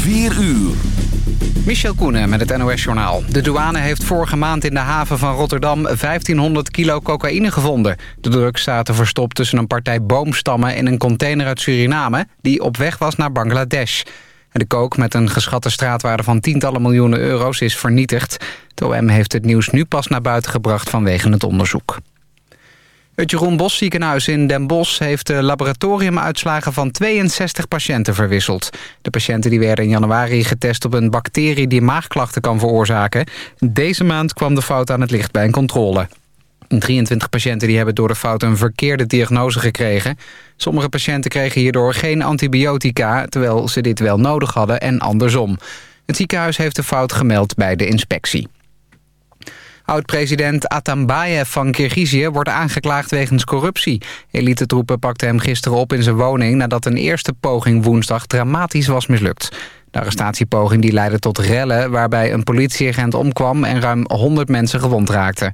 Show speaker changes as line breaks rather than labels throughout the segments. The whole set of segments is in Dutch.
4 uur.
Michel Koenen met het NOS-journaal. De douane heeft vorige maand in de haven van Rotterdam 1500 kilo cocaïne gevonden. De drugs zaten verstopt tussen een partij boomstammen in een container uit Suriname... die op weg was naar Bangladesh. De kook met een geschatte straatwaarde van tientallen miljoenen euro's is vernietigd. Het OM heeft het nieuws nu pas naar buiten gebracht vanwege het onderzoek. Het Jeroen Bos ziekenhuis in Den Bosch heeft de laboratoriumuitslagen van 62 patiënten verwisseld. De patiënten die werden in januari getest op een bacterie die maagklachten kan veroorzaken. Deze maand kwam de fout aan het licht bij een controle. 23 patiënten die hebben door de fout een verkeerde diagnose gekregen. Sommige patiënten kregen hierdoor geen antibiotica, terwijl ze dit wel nodig hadden en andersom. Het ziekenhuis heeft de fout gemeld bij de inspectie. Oud-president Atambayev van Kirgizië wordt aangeklaagd wegens corruptie. Elite-troepen pakten hem gisteren op in zijn woning... nadat een eerste poging woensdag dramatisch was mislukt. De arrestatiepoging die leidde tot rellen... waarbij een politieagent omkwam en ruim 100 mensen gewond raakten.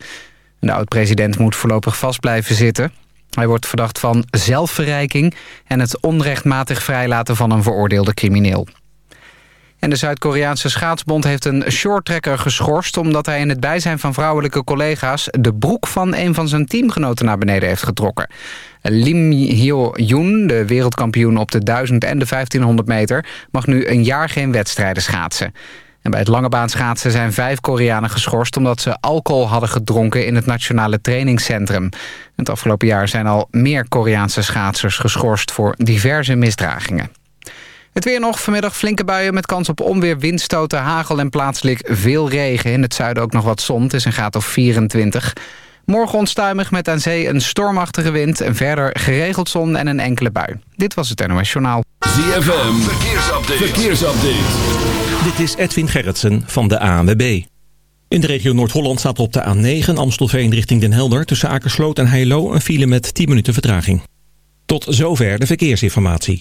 De oud-president moet voorlopig vast blijven zitten. Hij wordt verdacht van zelfverrijking... en het onrechtmatig vrijlaten van een veroordeelde crimineel. En de Zuid-Koreaanse schaatsbond heeft een shorttrekker geschorst... omdat hij in het bijzijn van vrouwelijke collega's... de broek van een van zijn teamgenoten naar beneden heeft getrokken. Lim Hyo-yoon, de wereldkampioen op de 1000 en de 1500 meter... mag nu een jaar geen wedstrijden schaatsen. En bij het lange schaatsen zijn vijf Koreanen geschorst... omdat ze alcohol hadden gedronken in het Nationale Trainingscentrum. Het afgelopen jaar zijn al meer Koreaanse schaatsers geschorst... voor diverse misdragingen. Het weer nog, vanmiddag flinke buien met kans op onweer, windstoten, hagel en plaatselijk veel regen. In het zuiden ook nog wat zon, het is een graad of 24. Morgen onstuimig met aan zee een stormachtige wind... en verder geregeld zon en een enkele bui. Dit was het NOS Journaal.
ZFM, verkeersupdate. verkeersupdate.
Dit is Edwin Gerritsen van de ANWB. In de regio Noord-Holland staat op de A9 Amstelveen richting Den Helder... tussen Akersloot en Heilo een file met 10 minuten vertraging. Tot zover de verkeersinformatie.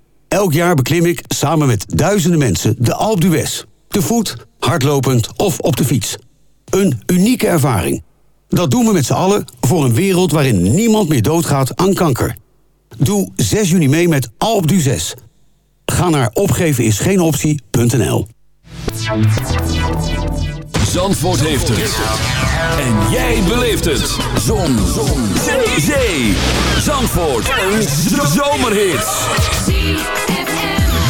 Elk jaar beklim ik samen met duizenden mensen de Alpe. Te voet, hardlopend of op de fiets. Een unieke ervaring. Dat doen we met z'n allen voor een wereld waarin niemand meer doodgaat aan kanker. Doe 6 juni mee met d'Huez. Ga naar opgevenisgeenoptie.nl
Zandvoort heeft het. En jij beleeft het. Zon. Zon. Zee. Zee. Zandvoort. Een zomerhit.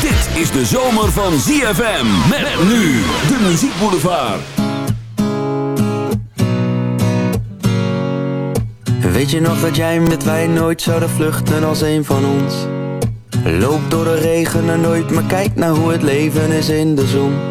Dit is de zomer van ZFM. Met nu de muziekboulevard.
Weet je nog dat jij met wij nooit zouden vluchten als een van ons? Loop door de regen en nooit, maar kijk naar hoe het leven is in de zon.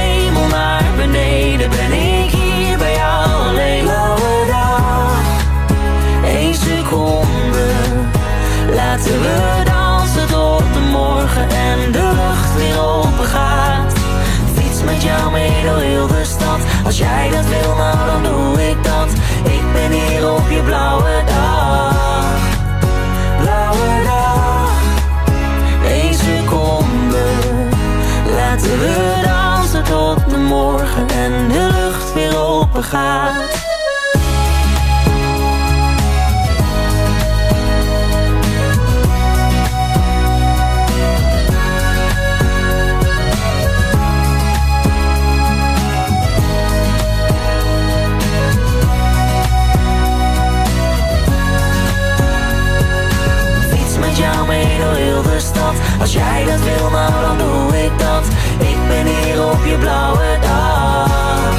je blauwe dag.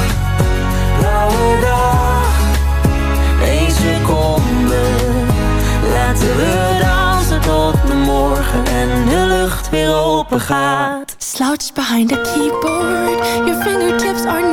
Blauwe dag. Seconde. Laten we dansen tot de morgen En de lucht weer open gaat.
Slouched behind a keyboard, your fingertips are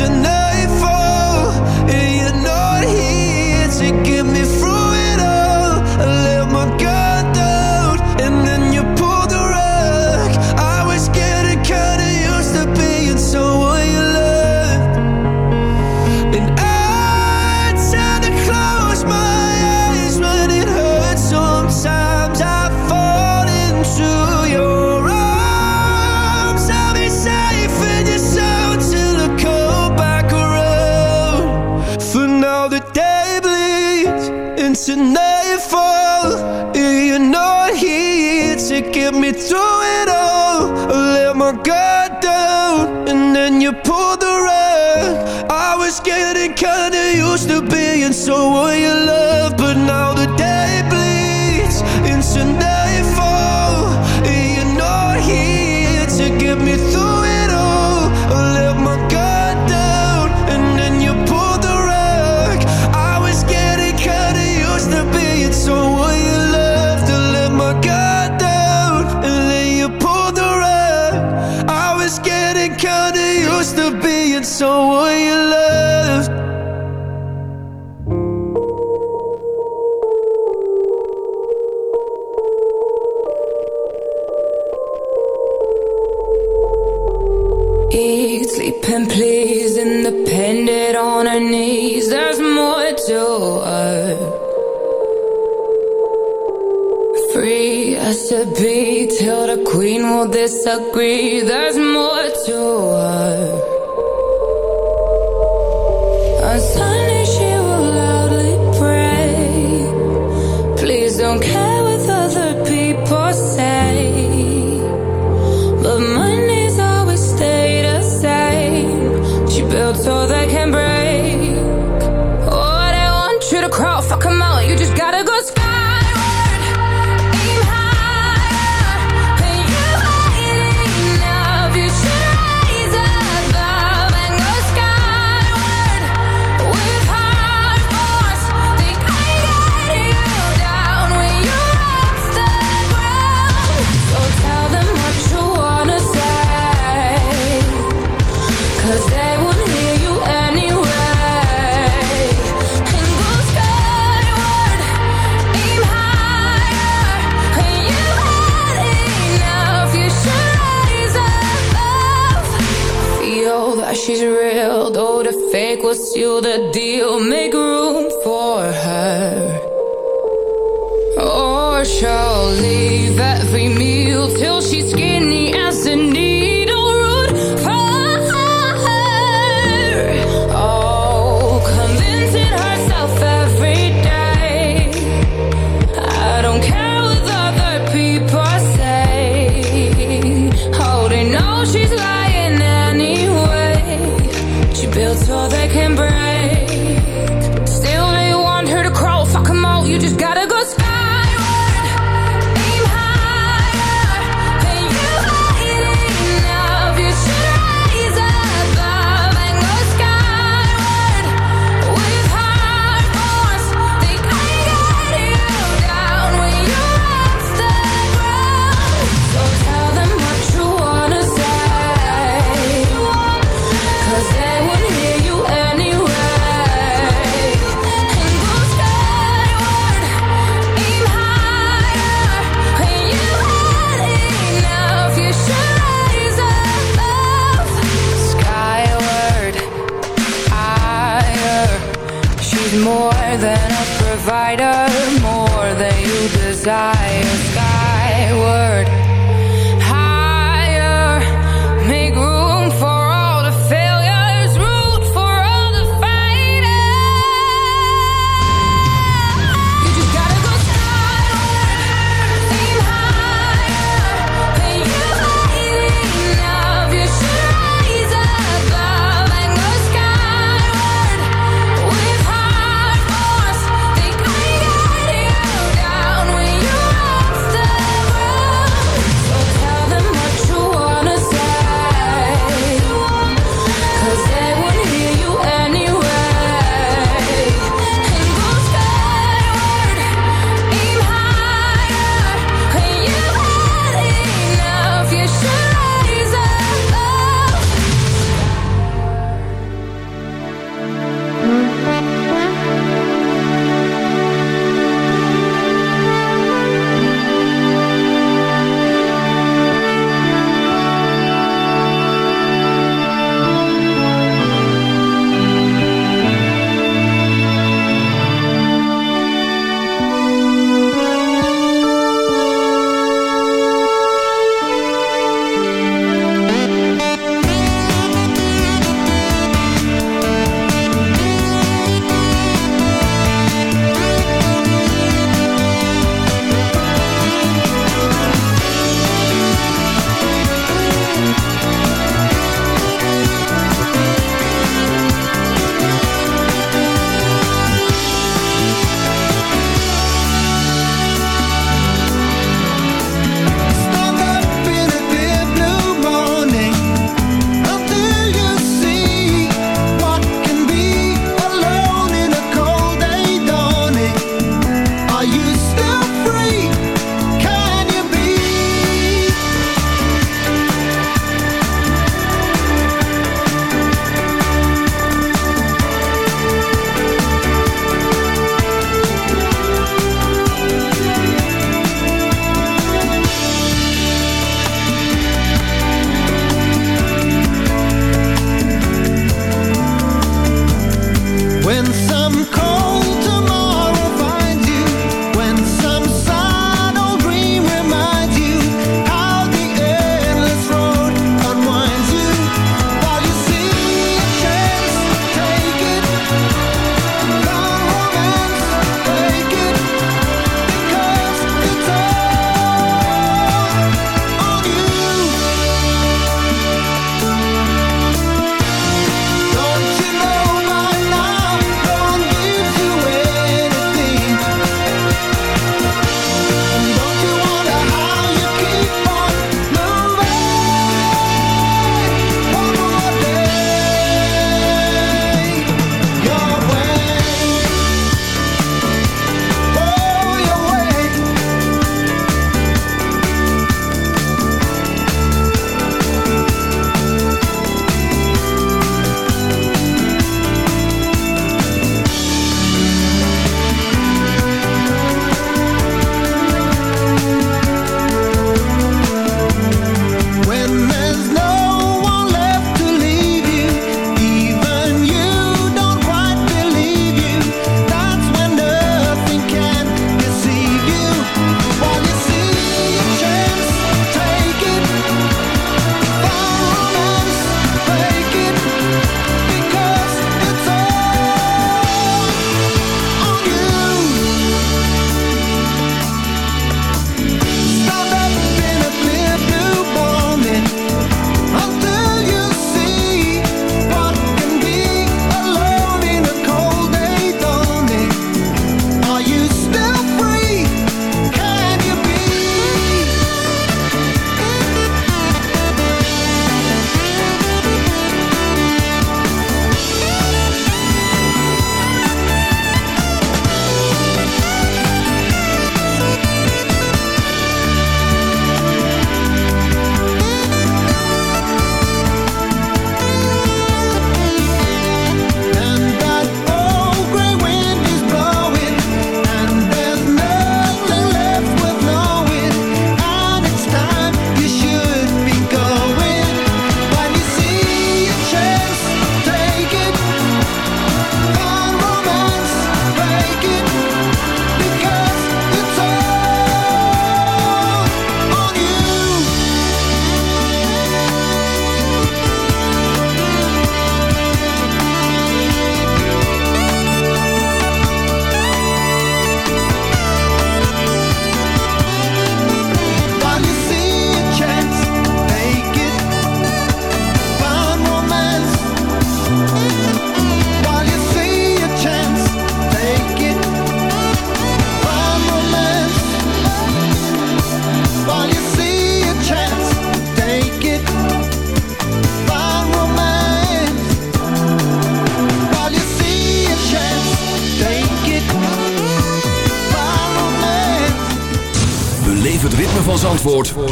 tonight Fake was you the
deal, make room for her. Oh, or she'll leave every meal till she's
scared.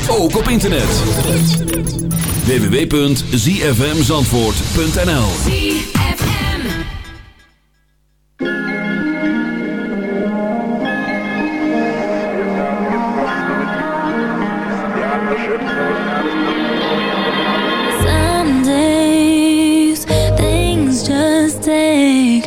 ook op internet. www.zfmzandvoort.nl
Some days, things just take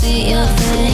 see your face.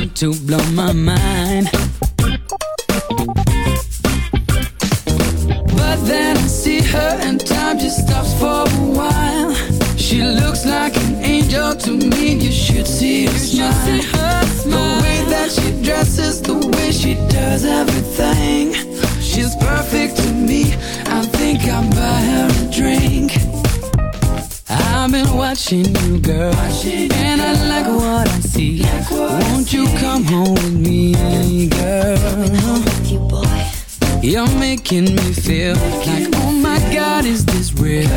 Someone to blow my mind. But then I see her and time just stops for a while. She looks like an angel to me. You should see her smile. The way that she dresses The way she does everything. She's perfect to me. I think I'll buy her a drink I've been watching you, girl, and I like what I see. Won't you come home with me, girl? You're making me feel like, oh my God, is this real?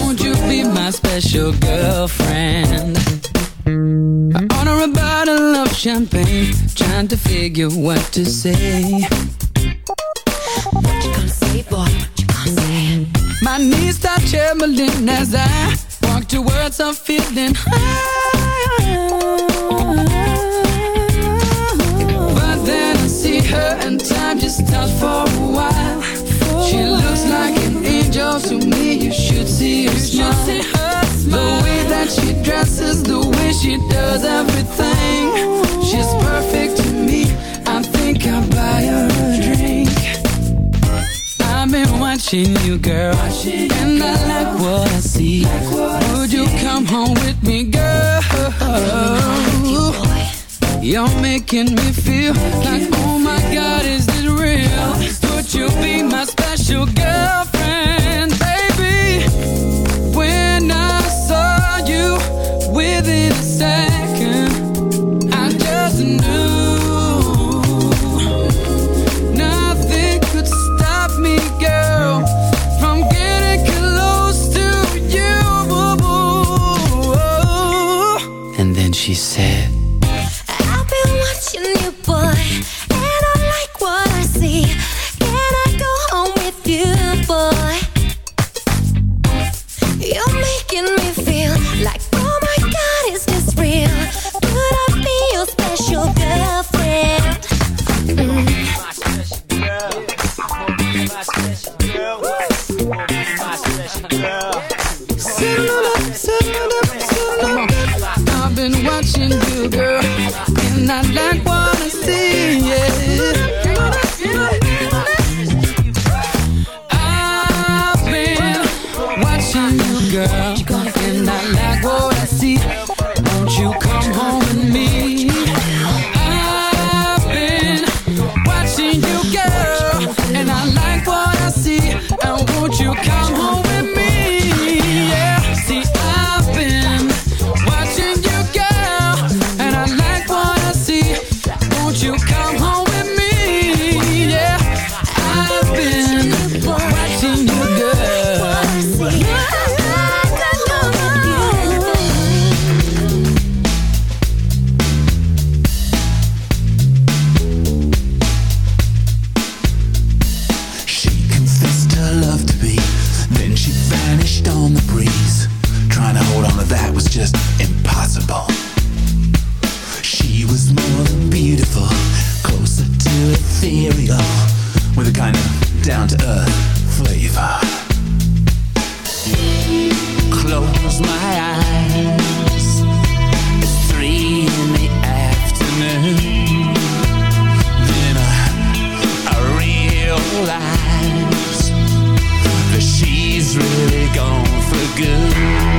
Won't you be my special girlfriend? I order a bottle of champagne, trying to figure what to say. What you gonna say, boy? What you gonna say? My knees start trembling as I walk towards a feeling high. But then I see her and time just stops for a while. She looks like an angel to me. You should see her smile. The way that she dresses, the way she does everything. She's perfect to me. I think I'll buy her a drink. I've been watching you, girl, and I like what I see. Come home with me, girl? You're making me feel like, oh my God, is this real? Would you be my special girlfriend,
good.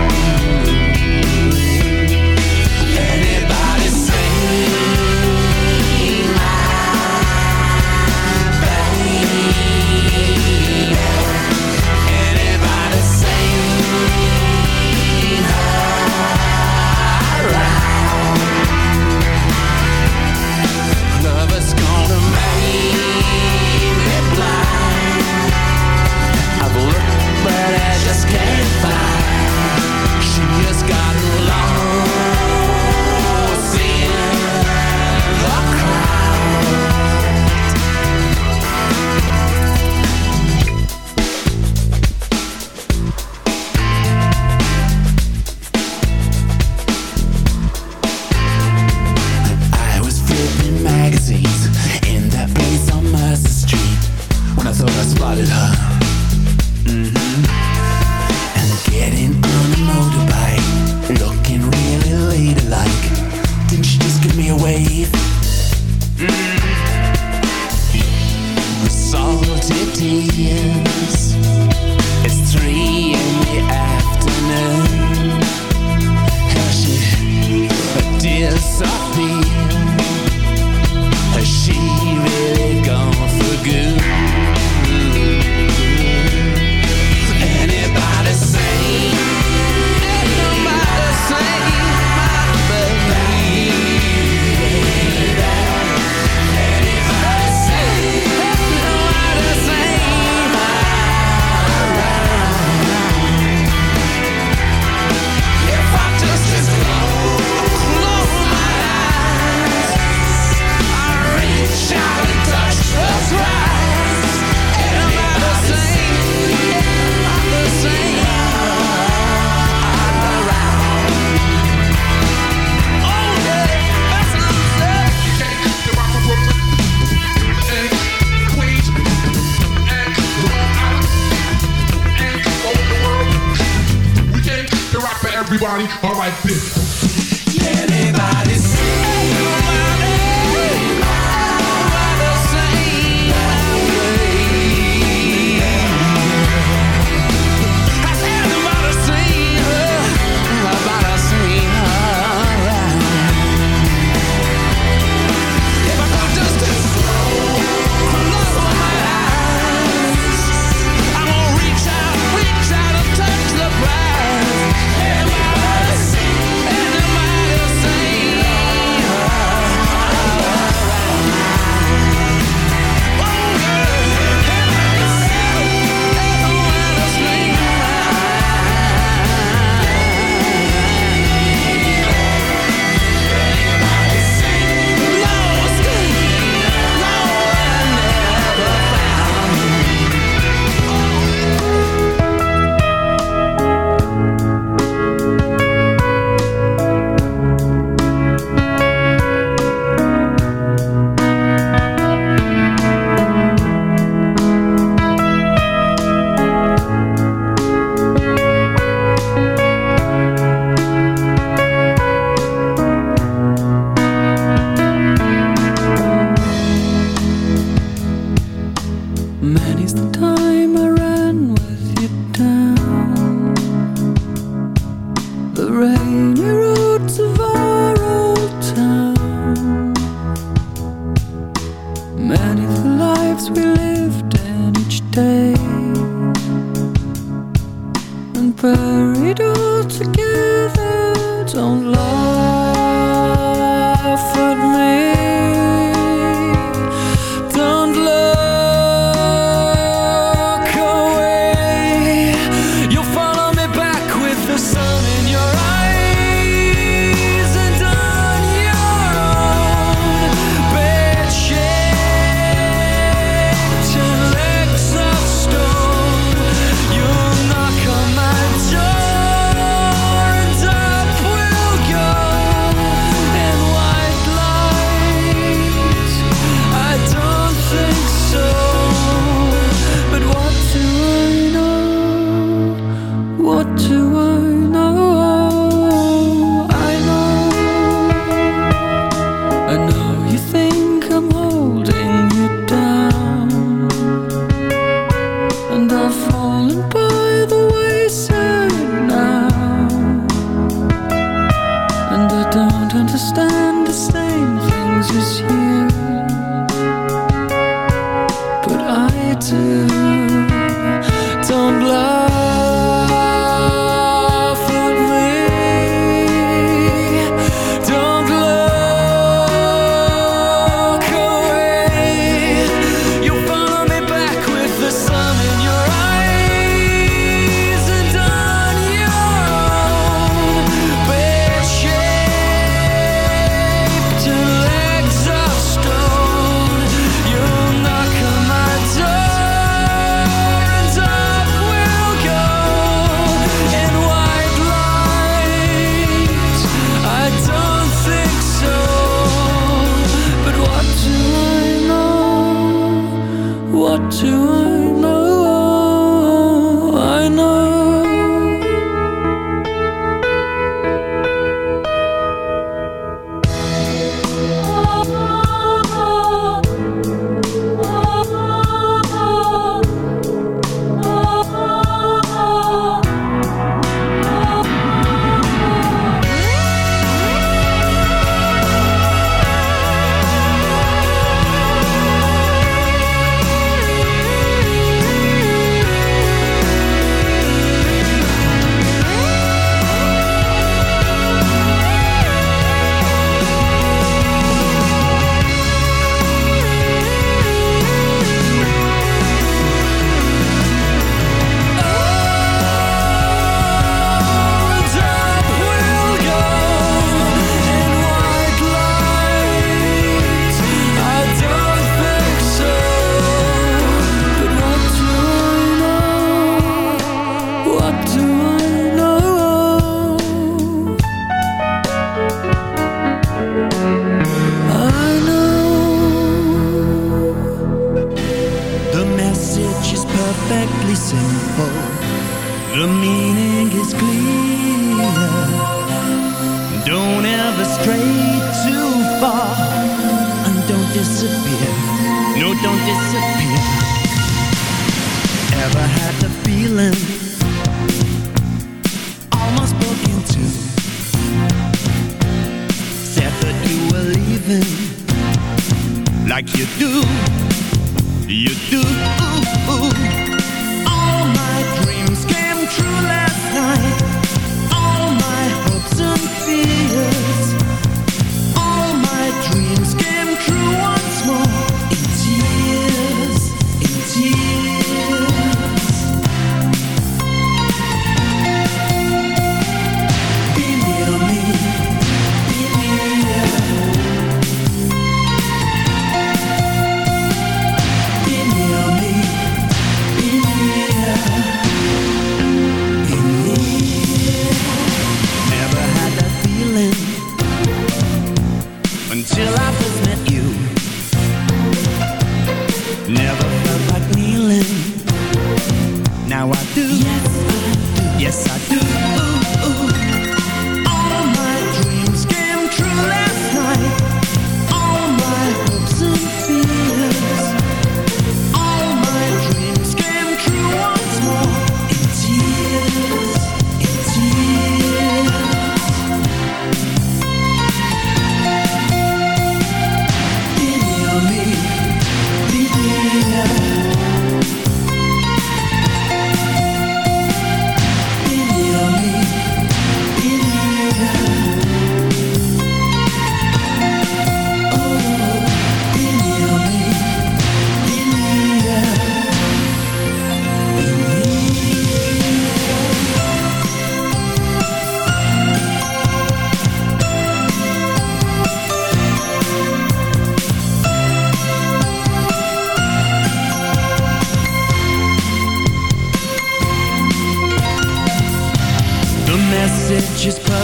Ever had the feeling? Almost broke in two Said that you were leaving. Like you do.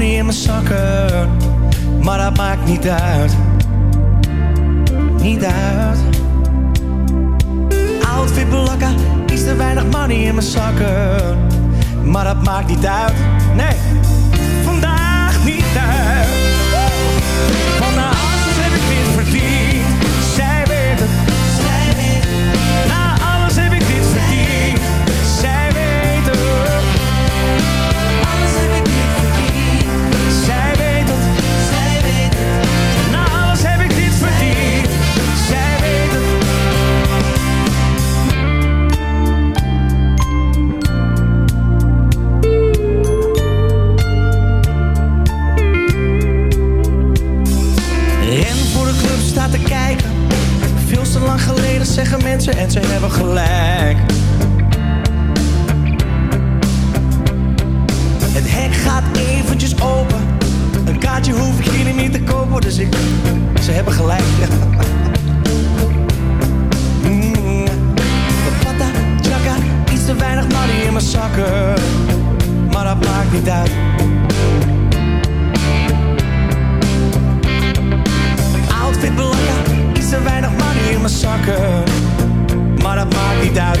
in mijn zakken, maar dat maakt niet uit. Niet uit. Outfit blakken, is er weinig money in mijn zakken, maar dat maakt niet uit. Nee, vandaag niet uit. lang geleden zeggen mensen en ze hebben gelijk. Het hek gaat eventjes open. Een kaartje hoef ik jullie niet te kopen Dus ik, ze hebben gelijk. Papata. Pata, chaka, iets te weinig money in mijn zakken. Maar dat maakt niet uit. Outfit belangrijk mijn maar dat maakt niet uit.